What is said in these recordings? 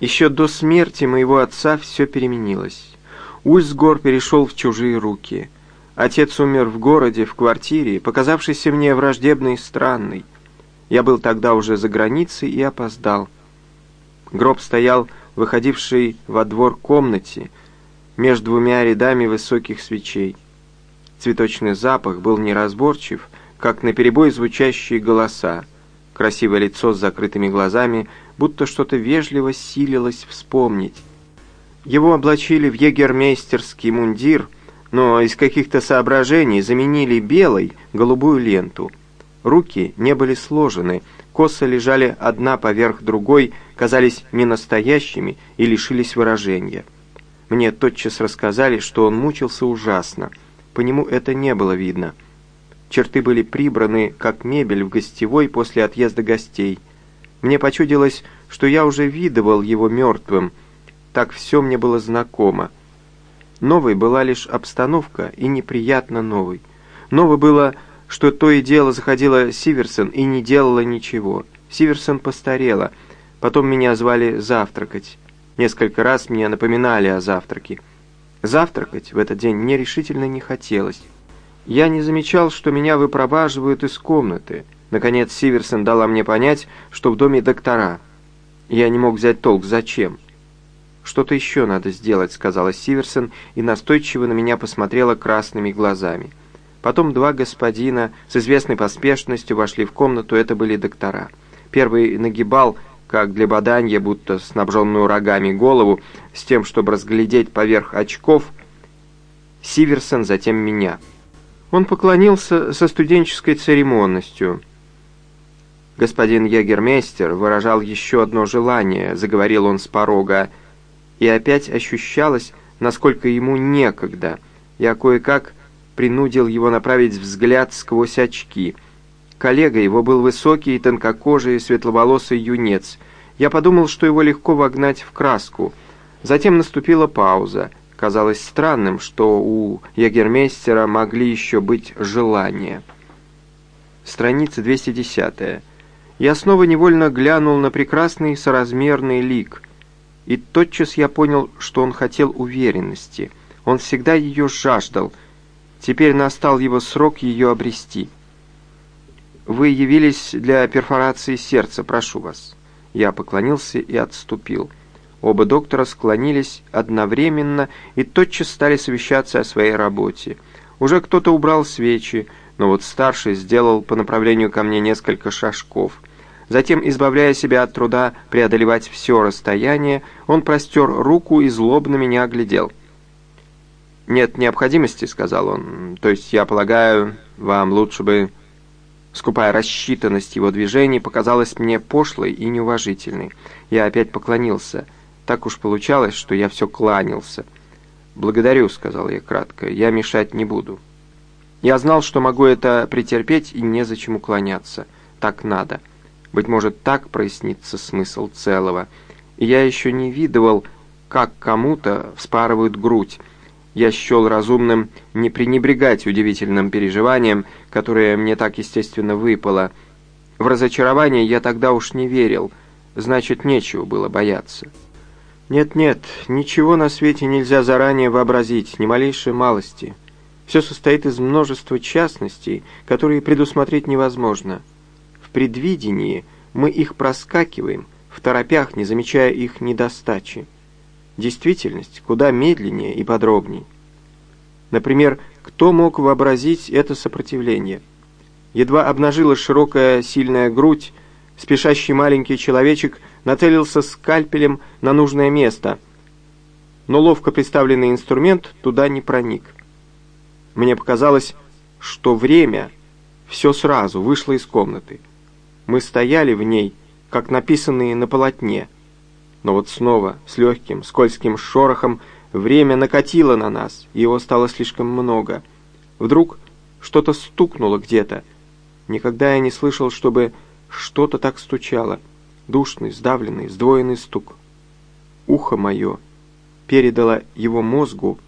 Еще до смерти моего отца все переменилось. Ульсгор перешел в чужие руки. Отец умер в городе, в квартире, показавшейся мне враждебной и странной. Я был тогда уже за границей и опоздал. Гроб стоял, выходивший во двор комнате, между двумя рядами высоких свечей. Цветочный запах был неразборчив, как наперебой звучащие голоса. Красивое лицо с закрытыми глазами, будто что-то вежливо силилось вспомнить. Его облачили в егермейстерский мундир, но из каких-то соображений заменили белой голубую ленту. Руки не были сложены, косы лежали одна поверх другой, казались ненастоящими и лишились выражения. Мне тотчас рассказали, что он мучился ужасно. По нему это не было видно. Черты были прибраны, как мебель в гостевой после отъезда гостей. Мне почудилось, что я уже видывал его мертвым. Так все мне было знакомо. Новой была лишь обстановка, и неприятно новой. Новой было, что то и дело заходила Сиверсон и не делала ничего. Сиверсон постарела. Потом меня звали завтракать. Несколько раз мне напоминали о завтраке. Завтракать в этот день мне решительно не хотелось. Я не замечал, что меня выпроваживают из комнаты. Наконец Сиверсон дала мне понять, что в доме доктора. Я не мог взять толк, зачем. «Что-то еще надо сделать», — сказала Сиверсон и настойчиво на меня посмотрела красными глазами. Потом два господина с известной поспешностью вошли в комнату, это были доктора. Первый нагибал, как для баданья, будто снабженную рогами голову, с тем, чтобы разглядеть поверх очков, Сиверсон, затем меня — он поклонился со студенческой церемонностью. «Господин егермейстер выражал еще одно желание», — заговорил он с порога, и опять ощущалось, насколько ему некогда. Я кое-как принудил его направить взгляд сквозь очки. Коллега его был высокий тонкокожий, светловолосый юнец. Я подумал, что его легко вогнать в краску. Затем наступила пауза. Казалось странным, что у егермейстера могли еще быть желания. Страница 210. Я снова невольно глянул на прекрасный соразмерный лик, и тотчас я понял, что он хотел уверенности. Он всегда ее жаждал. Теперь настал его срок ее обрести. «Вы явились для перфорации сердца, прошу вас». Я поклонился и отступил. Оба доктора склонились одновременно и тотчас стали совещаться о своей работе. Уже кто-то убрал свечи, но вот старший сделал по направлению ко мне несколько шажков. Затем, избавляя себя от труда преодолевать все расстояние, он простер руку и злобно меня оглядел. «Нет необходимости», — сказал он, — «то есть, я полагаю, вам лучше бы...» Скупая рассчитанность его движений показалась мне пошлой и неуважительной. Я опять поклонился — так уж получалось, что я все кланялся. «Благодарю», — сказал я кратко, — «я мешать не буду». Я знал, что могу это претерпеть и незачем уклоняться. Так надо. Быть может, так прояснится смысл целого. Я еще не видывал, как кому-то вспарывают грудь. Я счел разумным не пренебрегать удивительным переживанием, которое мне так естественно выпало. В разочарование я тогда уж не верил, значит, нечего было бояться. Нет-нет, ничего на свете нельзя заранее вообразить, ни малейшей малости. Все состоит из множества частностей, которые предусмотреть невозможно. В предвидении мы их проскакиваем, в торопях, не замечая их недостачи. Действительность куда медленнее и подробней. Например, кто мог вообразить это сопротивление? Едва обнажила широкая сильная грудь, спешащий маленький человечек нацелился скальпелем на нужное место, но ловко представленный инструмент туда не проник. Мне показалось, что время все сразу вышло из комнаты. Мы стояли в ней, как написанные на полотне. Но вот снова, с легким, скользким шорохом, время накатило на нас, его стало слишком много. Вдруг что-то стукнуло где-то. Никогда я не слышал, чтобы что-то так стучало. Душный, сдавленный, сдвоенный стук. Ухо мое передало его мозгу,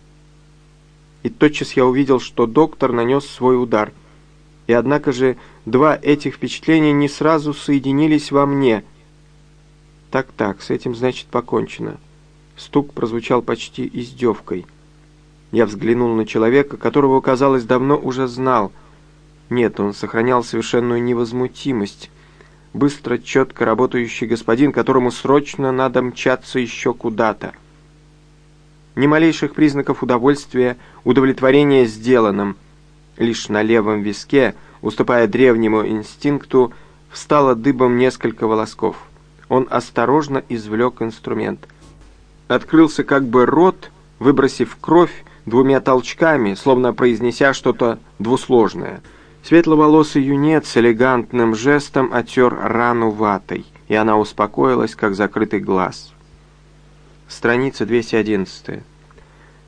и тотчас я увидел, что доктор нанес свой удар. И однако же два этих впечатления не сразу соединились во мне. Так-так, с этим, значит, покончено. Стук прозвучал почти издевкой. Я взглянул на человека, которого, казалось, давно уже знал. Нет, он сохранял совершенную невозмутимость. Быстро, четко работающий господин, которому срочно надо мчаться еще куда-то. Ни малейших признаков удовольствия, удовлетворения сделанным. Лишь на левом виске, уступая древнему инстинкту, встало дыбом несколько волосков. Он осторожно извлек инструмент. Открылся как бы рот, выбросив кровь двумя толчками, словно произнеся что-то двусложное. Светловолосый юнец элегантным жестом отер рану ватой, и она успокоилась, как закрытый глаз. Страница 211.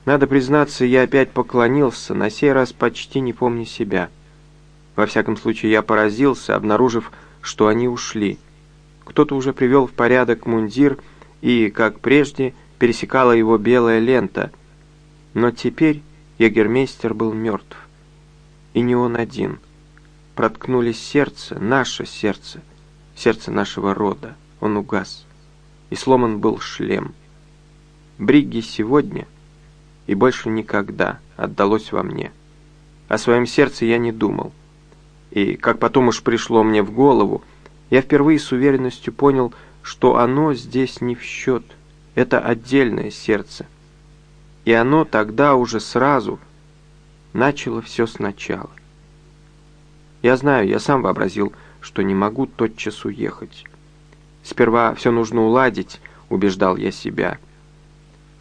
Надо признаться, я опять поклонился, на сей раз почти не помня себя. Во всяком случае, я поразился, обнаружив, что они ушли. Кто-то уже привел в порядок мундир, и, как прежде, пересекала его белая лента. Но теперь егермейстер был мертв. И не он один. Проткнули сердце, наше сердце, сердце нашего рода. Он угас. И сломан был шлем. Бригги сегодня и больше никогда отдалось во мне. О своем сердце я не думал. И, как потом уж пришло мне в голову, я впервые с уверенностью понял, что оно здесь не в счет. Это отдельное сердце. И оно тогда уже сразу начало все сначала. Я знаю, я сам вообразил, что не могу тотчас уехать. Сперва все нужно уладить, убеждал я себя.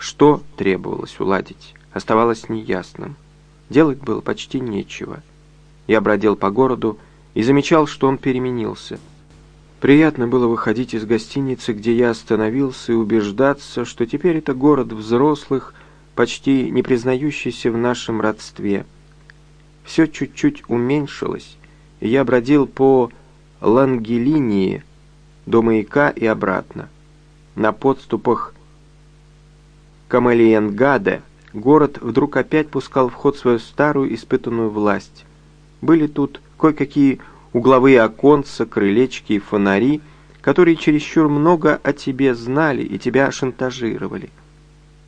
Что требовалось уладить, оставалось неясным. Делать было почти нечего. Я бродил по городу и замечал, что он переменился. Приятно было выходить из гостиницы, где я остановился, и убеждаться, что теперь это город взрослых, почти не признающийся в нашем родстве. Все чуть-чуть уменьшилось, и я бродил по Лангелинии до маяка и обратно. На подступах Камелиенгаде город вдруг опять пускал в ход свою старую испытанную власть. Были тут кое-какие угловые оконца, крылечки и фонари, которые чересчур много о тебе знали и тебя шантажировали.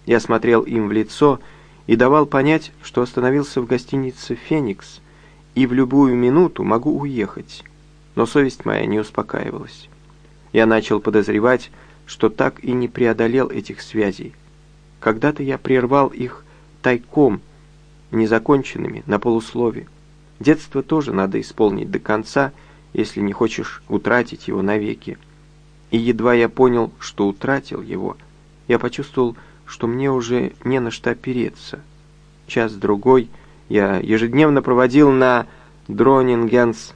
Я смотрел им в лицо и давал понять, что остановился в гостинице «Феникс» и в любую минуту могу уехать. Но совесть моя не успокаивалась. Я начал подозревать, что так и не преодолел этих связей, когда-то я прервал их тайком, незаконченными, на полуслове. Детство тоже надо исполнить до конца, если не хочешь утратить его навеки. И едва я понял, что утратил его, я почувствовал, что мне уже не на что опереться. Час-другой я ежедневно проводил на Дронингенс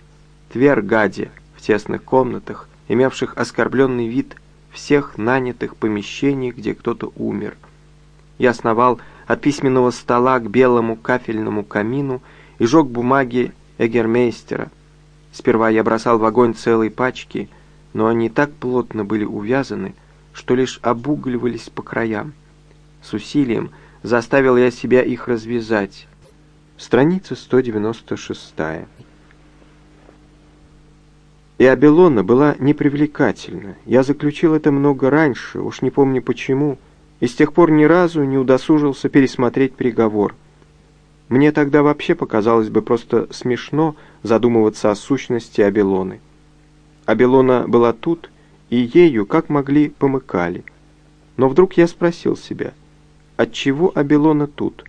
Твергаде в тесных комнатах, имевших оскорбленный вид всех нанятых помещений, где кто-то умер – я сновал от письменного стола к белому кафельному камину и жег бумаги эгермейстера. Сперва я бросал в огонь целые пачки, но они так плотно были увязаны, что лишь обугливались по краям. С усилием заставил я себя их развязать. Страница 196. И Абелона была непривлекательна. Я заключил это много раньше, уж не помню почему, и с тех пор ни разу не удосужился пересмотреть приговор. Мне тогда вообще показалось бы просто смешно задумываться о сущности Абелоны. Абелона была тут, и ею, как могли, помыкали. Но вдруг я спросил себя, отчего Абелона тут?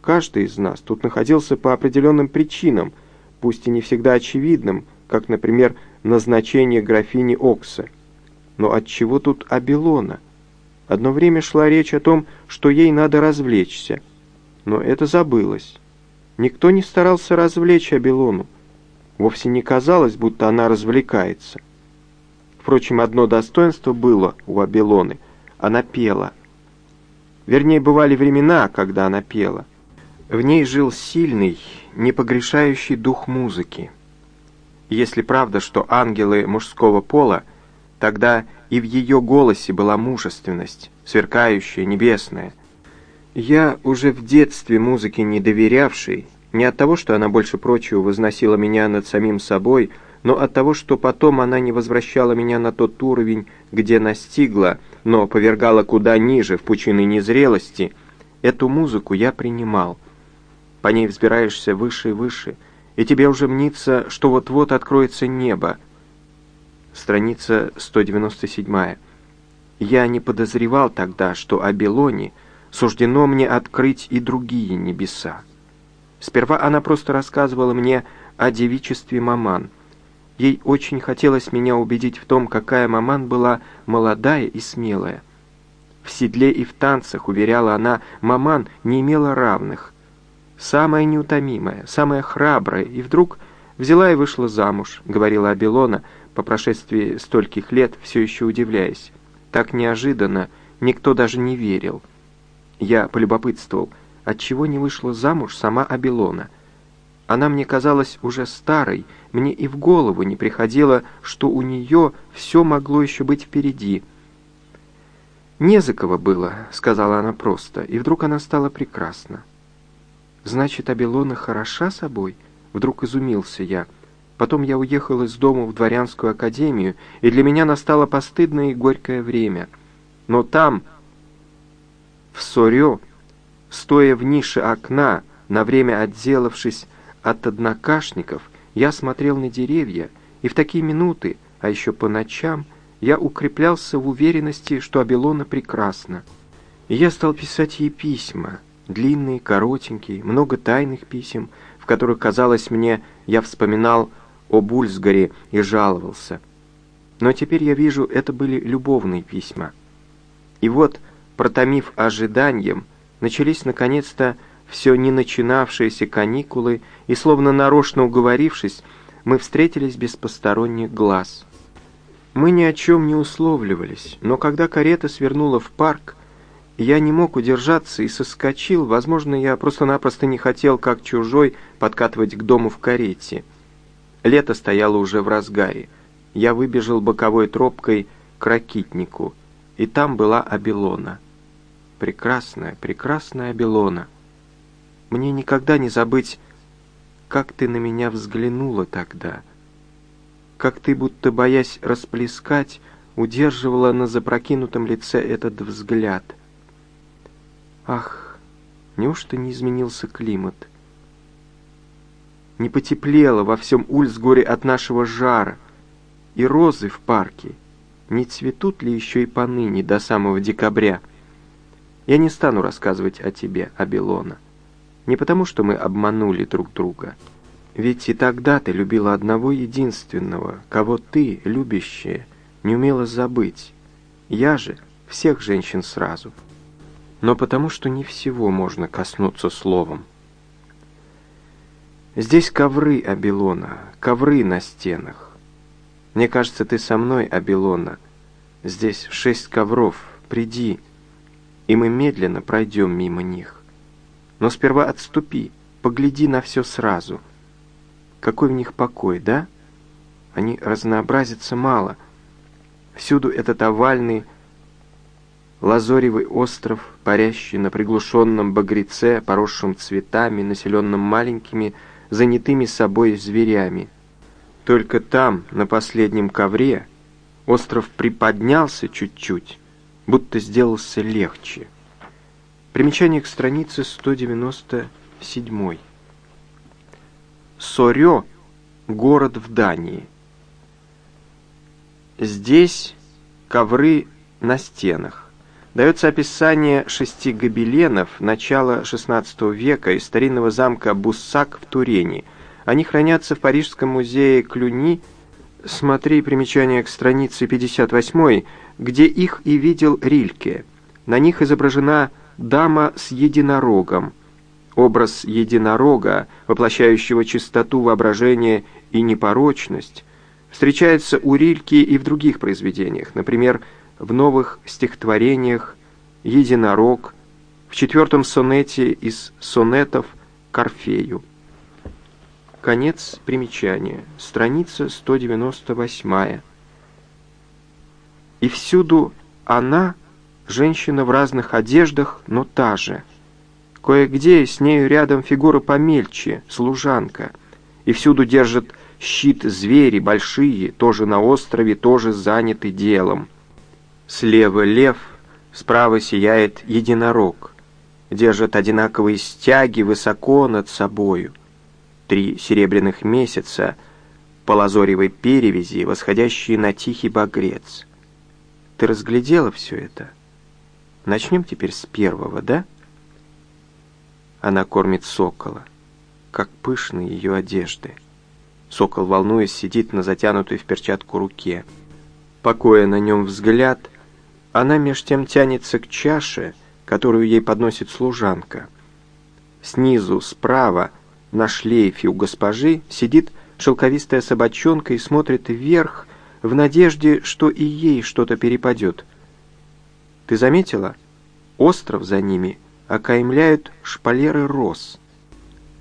Каждый из нас тут находился по определенным причинам, пусть и не всегда очевидным, как, например, назначение графини Окса. Но отчего тут Абелона? Одно время шла речь о том, что ей надо развлечься. Но это забылось. Никто не старался развлечь Абилону. Вовсе не казалось, будто она развлекается. Впрочем, одно достоинство было у Абилоны. Она пела. Вернее, бывали времена, когда она пела. В ней жил сильный, непогрешающий дух музыки. Если правда, что ангелы мужского пола, тогда и в ее голосе была мужественность, сверкающая, небесная. Я, уже в детстве музыке не доверявший, не от того, что она больше прочего возносила меня над самим собой, но от того, что потом она не возвращала меня на тот уровень, где настигла, но повергала куда ниже, в пучины незрелости, эту музыку я принимал. По ней взбираешься выше и выше, и тебе уже мнится, что вот-вот откроется небо. Страница 197. Я не подозревал тогда, что о Белоне суждено мне открыть и другие небеса. Сперва она просто рассказывала мне о девичестве Маман — Ей очень хотелось меня убедить в том, какая маман была молодая и смелая. В седле и в танцах, уверяла она, маман не имела равных. Самая неутомимая, самая храбрая, и вдруг взяла и вышла замуж, говорила Абелона, по прошествии стольких лет, все еще удивляясь. Так неожиданно, никто даже не верил. Я полюбопытствовал, отчего не вышла замуж сама Абелона — она мне казалась уже старой, мне и в голову не приходило, что у нее все могло еще быть впереди. «Не за кого было», — сказала она просто, и вдруг она стала прекрасна. «Значит, Абелона хороша собой?» — вдруг изумился я. Потом я уехал из дома в дворянскую академию, и для меня настало постыдное и горькое время. Но там, в Сорё, стоя в нише окна, на время отделавшись от однокашников я смотрел на деревья, и в такие минуты, а еще по ночам, я укреплялся в уверенности, что Абелона прекрасна. И я стал писать ей письма, длинные, коротенькие, много тайных писем, в которых, казалось мне, я вспоминал о Бульсгаре и жаловался. Но теперь я вижу, это были любовные письма. И вот, протомив ожиданием, начались наконец-то все не начинавшиеся каникулы, и, словно нарочно уговорившись, мы встретились без посторонних глаз. Мы ни о чем не условливались, но когда карета свернула в парк, я не мог удержаться и соскочил, возможно, я просто-напросто не хотел, как чужой, подкатывать к дому в карете. Лето стояло уже в разгаре. Я выбежал боковой тропкой к ракитнику, и там была Абелона. Прекрасная, прекрасная Абелона. Мне никогда не забыть, как ты на меня взглянула тогда, как ты, будто боясь расплескать, удерживала на запрокинутом лице этот взгляд. Ах, неужто не изменился климат? Не потеплело во всем Ульсгоре от нашего жара, и розы в парке не цветут ли еще и поныне до самого декабря? Я не стану рассказывать о тебе, Абелона. Не потому, что мы обманули друг друга. Ведь и тогда ты любила одного единственного, кого ты, любящая, не умела забыть. Я же всех женщин сразу. Но потому, что не всего можно коснуться словом. Здесь ковры Абилона, ковры на стенах. Мне кажется, ты со мной, Абилона. Здесь шесть ковров, приди, и мы медленно пройдем мимо них. Но сперва отступи, погляди на все сразу. Какой в них покой, да? Они разнообразятся мало. Всюду этот овальный лазоревый остров, парящий на приглушенном багреце, поросшем цветами, населенном маленькими, занятыми собой зверями. Только там, на последнем ковре, остров приподнялся чуть-чуть, будто сделался легче. Примечание к странице 197. Сорё – город в Дании. Здесь ковры на стенах. Дается описание шести гобеленов начала XVI века из старинного замка Буссак в Турене. Они хранятся в Парижском музее Клюни. Смотри примечание к странице 58, где их и видел Рильке. На них изображена дама с единорогом. Образ единорога, воплощающего чистоту воображения и непорочность, встречается у Рильки и в других произведениях, например, в новых стихотворениях «Единорог», в четвертом сонете из сонетов «Корфею». Конец примечания. Страница 198. И всюду она Женщина в разных одеждах, но та же. Кое-где с нею рядом фигура помельче, служанка, и всюду держит щит звери большие, тоже на острове, тоже заняты делом. Слева лев, справа сияет единорог. Держат одинаковые стяги высоко над собою. Три серебряных месяца по лазоревой перевязи, восходящие на тихий багрец. Ты разглядела все это? Начнем теперь с первого, да? Она кормит сокола. Как пышны ее одежды. Сокол, волнуясь, сидит на затянутой в перчатку руке. Покоя на нем взгляд, она меж тем тянется к чаше, которую ей подносит служанка. Снизу, справа, на шлейфе у госпожи, сидит шелковистая собачонка и смотрит вверх в надежде, что и ей что-то перепадет. Ты заметила? Остров за ними окаймляют шпалеры роз.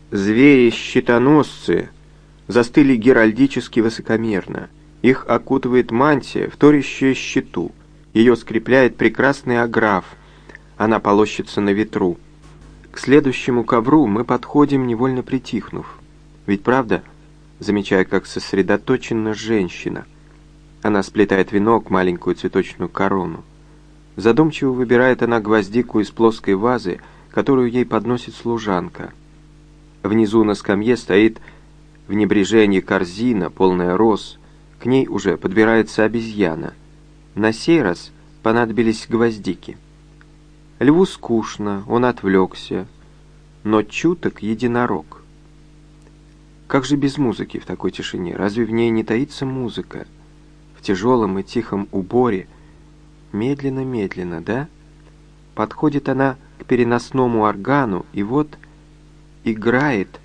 Звери-щитоносцы застыли геральдически высокомерно. Их окутывает мантия, вторящая щиту. Ее скрепляет прекрасный аграф. Она полощется на ветру. К следующему ковру мы подходим, невольно притихнув. Ведь правда, замечая, как сосредоточена женщина. Она сплетает венок, маленькую цветочную корону. Задумчиво выбирает она гвоздику из плоской вазы, которую ей подносит служанка. Внизу на скамье стоит в небрежении корзина, полная роз. К ней уже подбирается обезьяна. На сей раз понадобились гвоздики. Льву скучно, он отвлекся, но чуток единорог. Как же без музыки в такой тишине? Разве в ней не таится музыка? В тяжелом и тихом уборе – Медленно-медленно, да? Подходит она к переносному органу, и вот играет,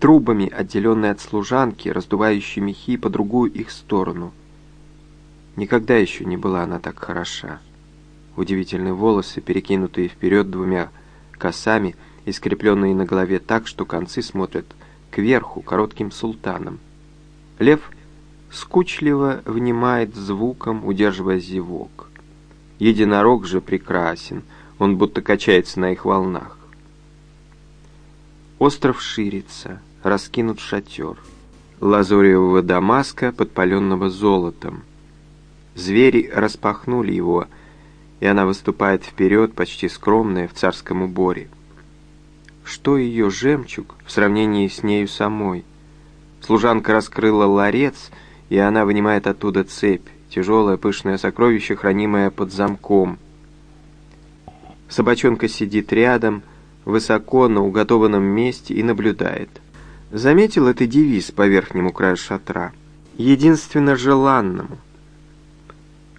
трубами отделенной от служанки, раздувающей мехи по другую их сторону. Никогда еще не была она так хороша. Удивительные волосы, перекинутые вперед двумя косами и скрепленные на голове так, что концы смотрят кверху коротким султаном. Лев скучливо внимает звуком, удерживая зевок. Единорог же прекрасен, он будто качается на их волнах. Остров ширится, раскинут шатер. Лазоревого Дамаска, подпаленного золотом. Звери распахнули его, и она выступает вперед, почти скромная, в царском уборе. Что ее жемчуг в сравнении с нею самой? Служанка раскрыла ларец, и она вынимает оттуда цепь тяжелое пышное сокровище, хранимое под замком. Собачонка сидит рядом, высоко на уготованном месте и наблюдает. Заметил это девиз по верхнему краю шатра. Единственно желанному.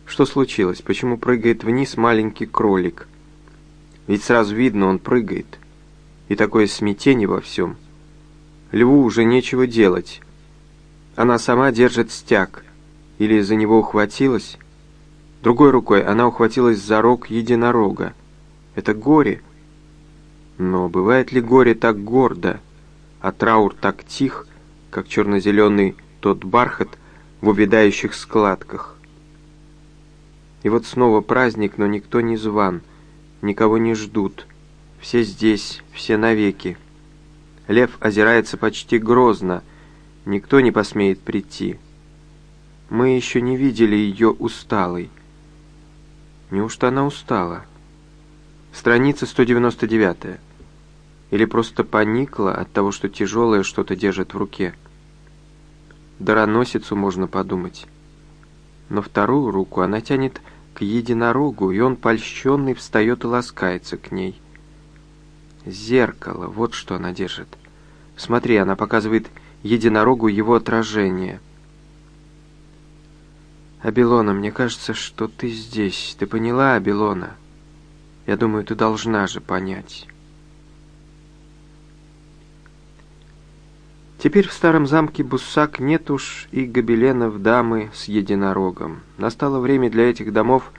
Что случилось? Почему прыгает вниз маленький кролик? Ведь сразу видно, он прыгает. И такое смятение во всем. Льву уже нечего делать. Она сама держит стяг или за него ухватилась. Другой рукой она ухватилась за рог единорога. Это горе. Но бывает ли горе так гордо, а траур так тих, как черно-зеленый тот бархат в увядающих складках? И вот снова праздник, но никто не зван, никого не ждут. Все здесь, все навеки. Лев озирается почти грозно, никто не посмеет прийти. Мы еще не видели ее усталой. Неужто она устала? Страница 199. Или просто поникла от того, что тяжелое что-то держит в руке. Дароносицу можно подумать. Но вторую руку она тянет к единорогу, и он, польщенный, встает и ласкается к ней. Зеркало, вот что она держит. Смотри, она показывает единорогу его отражение — «Абилона, мне кажется, что ты здесь. Ты поняла, Абилона? Я думаю, ты должна же понять». Теперь в старом замке Буссак нет уж и гобеленов дамы с единорогом. Настало время для этих домов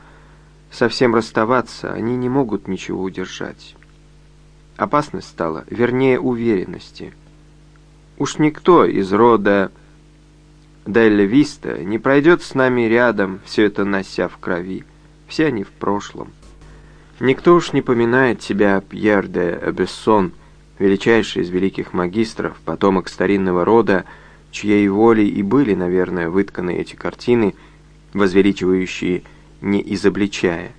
совсем расставаться, они не могут ничего удержать. Опасность стала, вернее, уверенности. Уж никто из рода Делля Виста не пройдет с нами рядом, все это нося в крови. Все они в прошлом. Никто уж не поминает тебя, Пьер де Эбессон, величайший из великих магистров, потомок старинного рода, чьей волей и были, наверное, вытканы эти картины, возвеличивающие, не изобличая.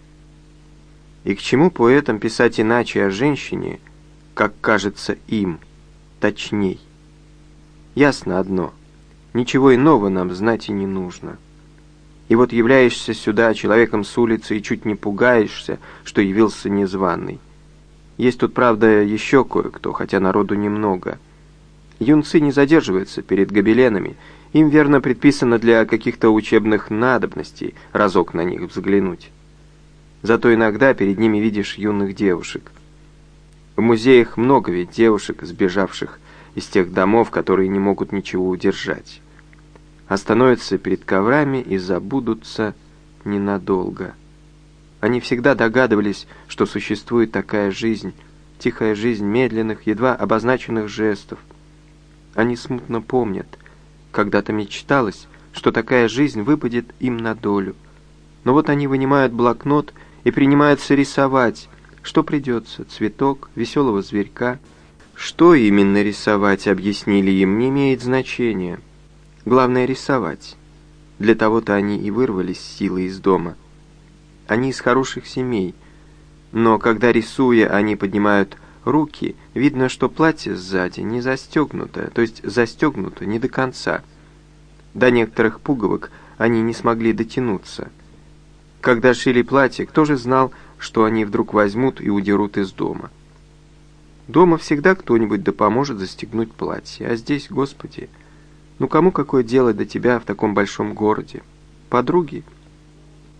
И к чему поэтам писать иначе о женщине, как кажется им, точней? Ясно одно, ничего иного нам знать и не нужно. И вот являешься сюда человеком с улицы и чуть не пугаешься, что явился незваный. Есть тут, правда, еще кое-кто, хотя народу немного. Юнцы не задерживаются перед гобеленами, им верно предписано для каких-то учебных надобностей разок на них взглянуть. Зато иногда перед ними видишь юных девушек. В музеях много ведь девушек, сбежавших из тех домов, которые не могут ничего удержать. Остановятся перед коврами и забудутся ненадолго. Они всегда догадывались, что существует такая жизнь, тихая жизнь медленных, едва обозначенных жестов. Они смутно помнят, когда-то мечталось, что такая жизнь выпадет им на долю. Но вот они вынимают блокнот и принимаются рисовать, что придется, цветок, веселого зверька. Что именно рисовать, объяснили им, не имеет значения. Главное рисовать. Для того-то они и вырвались силой из дома – они из хороших семей, но когда рисуя, они поднимают руки, видно, что платье сзади не застегнуто, то есть застегнуто не до конца. До некоторых пуговок они не смогли дотянуться. Когда шили платье, кто же знал, что они вдруг возьмут и удерут из дома? Дома всегда кто-нибудь да поможет застегнуть платье, а здесь, Господи, ну кому какое дело до тебя в таком большом городе? Подруги?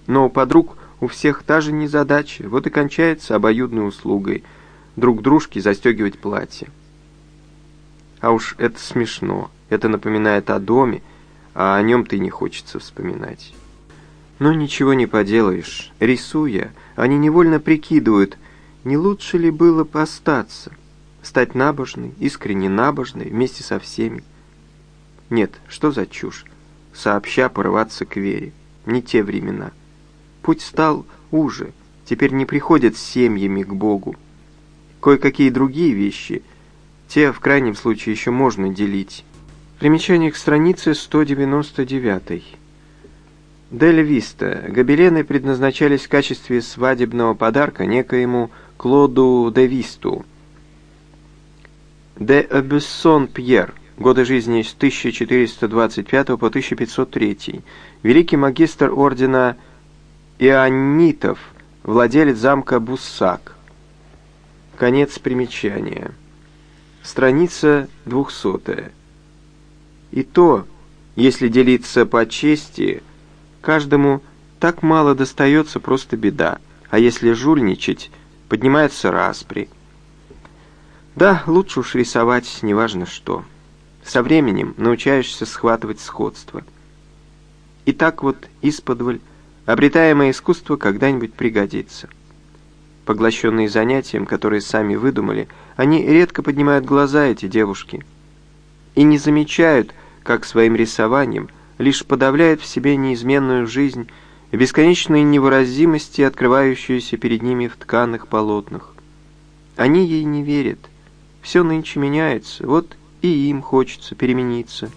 Но у подруг у всех та же незадача, вот и кончается обоюдной услугой друг дружке застегивать платье. А уж это смешно, это напоминает о доме, а о нем ты не хочется вспоминать. Но ничего не поделаешь, рисуя, они невольно прикидывают, не лучше ли было бы остаться, стать набожной, искренне набожной, вместе со всеми. Нет, что за чушь, сообща порываться к вере, не те времена. Путь стал уже, теперь не приходят с семьями к Богу. Кое-какие другие вещи, те в крайнем случае еще можно делить. Примечание к странице 199. Дель Виста. Гобелены предназначались в качестве свадебного подарка некоему Клоду де Висту. Де Абессон Пьер. Годы жизни с 1425 по 1503. Великий магистр ордена Ионитов, владелец замка Буссак. Конец примечания. Страница двухсотая. И то, если делиться по чести, каждому так мало достается просто беда, а если жульничать, поднимается распри. Да, лучше уж рисовать неважно что. Со временем научаешься схватывать сходство. И так вот исподволь Обретаемое искусство когда-нибудь пригодится. Поглощенные занятием, которые сами выдумали, они редко поднимают глаза, эти девушки, и не замечают, как своим рисованием лишь подавляют в себе неизменную жизнь и бесконечные невыразимости, открывающиеся перед ними в тканых полотнах. Они ей не верят. Все нынче меняется, вот и им хочется перемениться.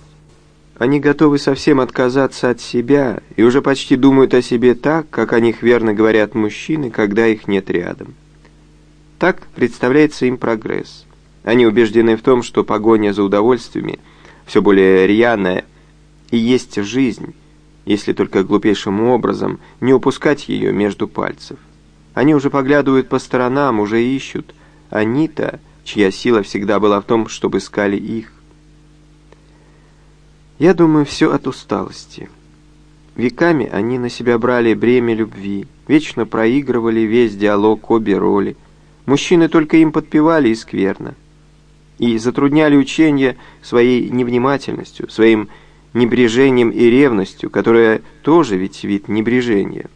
Они готовы совсем отказаться от себя и уже почти думают о себе так, как о них верно говорят мужчины, когда их нет рядом. Так представляется им прогресс. Они убеждены в том, что погоня за удовольствиями, все более рьяная, и есть жизнь, если только глупейшим образом не упускать ее между пальцев. Они уже поглядывают по сторонам, уже ищут. Они-то, чья сила всегда была в том, чтобы искали их. Я думаю, все от усталости. Веками они на себя брали бремя любви, вечно проигрывали весь диалог обе роли. Мужчины только им подпевали и скверно. И затрудняли учение своей невнимательностью, своим небрежением и ревностью, которая тоже ведь вид небрежения.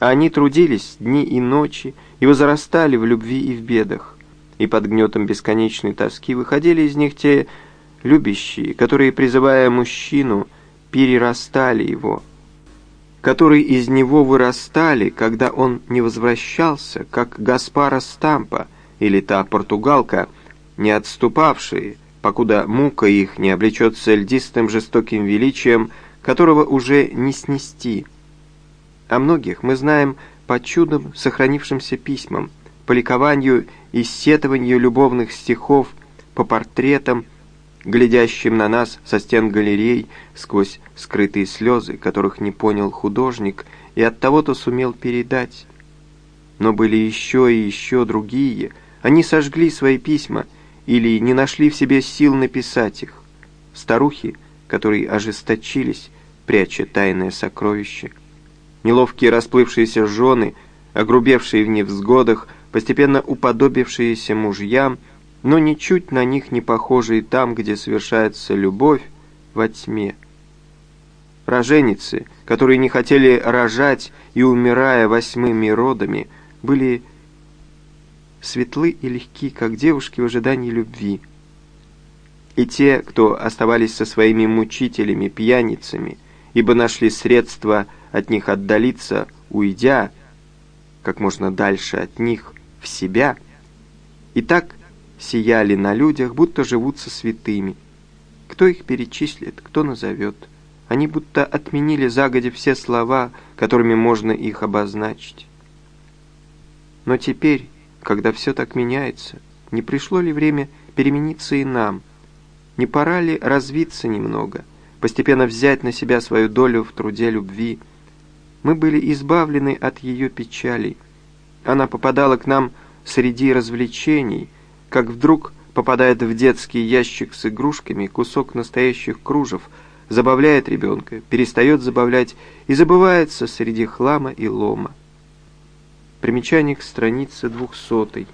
А они трудились дни и ночи и возрастали в любви и в бедах, и под гнетом бесконечной тоски выходили из них те любящие, которые, призывая мужчину, перерастали его, которые из него вырастали, когда он не возвращался, как Гаспара Стампа или та португалка, не отступавшие, покуда мука их не облечется льдистым жестоким величием, которого уже не снести. О многих мы знаем по чудом сохранившимся письмам, по ликованию и сетованию любовных стихов, по портретам, глядящим на нас со стен галерей сквозь скрытые слезы, которых не понял художник и от того-то сумел передать. Но были еще и еще другие. Они сожгли свои письма или не нашли в себе сил написать их. Старухи, которые ожесточились, пряча тайное сокровище. Неловкие расплывшиеся жены, огрубевшие в невзгодах, постепенно уподобившиеся мужьям, но ничуть на них не похожие там, где совершается любовь во тьме. Роженицы, которые не хотели рожать и, умирая восьмыми родами, были светлы и легки, как девушки в ожидании любви. И те, кто оставались со своими мучителями, пьяницами, ибо нашли средства от них отдалиться, уйдя как можно дальше от них в себя, и так сияли на людях, будто живут со святыми. Кто их перечислит, кто назовет? Они будто отменили загоди все слова, которыми можно их обозначить. Но теперь, когда все так меняется, не пришло ли время перемениться и нам? Не пора ли развиться немного, постепенно взять на себя свою долю в труде любви? Мы были избавлены от ее печалей. Она попадала к нам среди развлечений, как вдруг попадает в детский ящик с игрушками кусок настоящих кружев, забавляет ребенка, перестает забавлять и забывается среди хлама и лома. Примечание к странице двухсотой.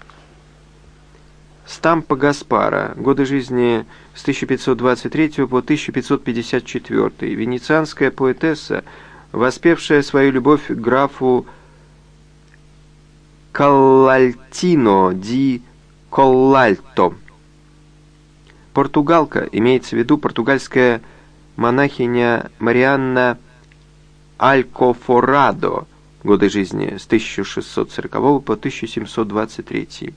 Стампа Гаспара. Годы жизни с 1523 по 1554. Венецианская поэтесса, воспевшая свою любовь к графу Каллальтино ди Коллальто. Португалка, имеется в виду португальская монахиня Марианна Алькофорадо, годы жизни с 1640 по 1723.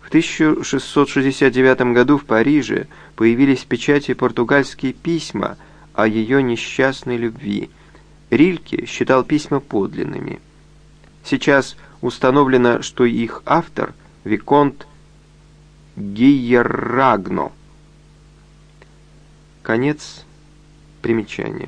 В 1669 году в Париже появились в печати португальские письма о ее несчастной любви. Рильке считал письма подлинными. Сейчас установлено, что их автор – Виконт Гийеррагно. Конец примечания.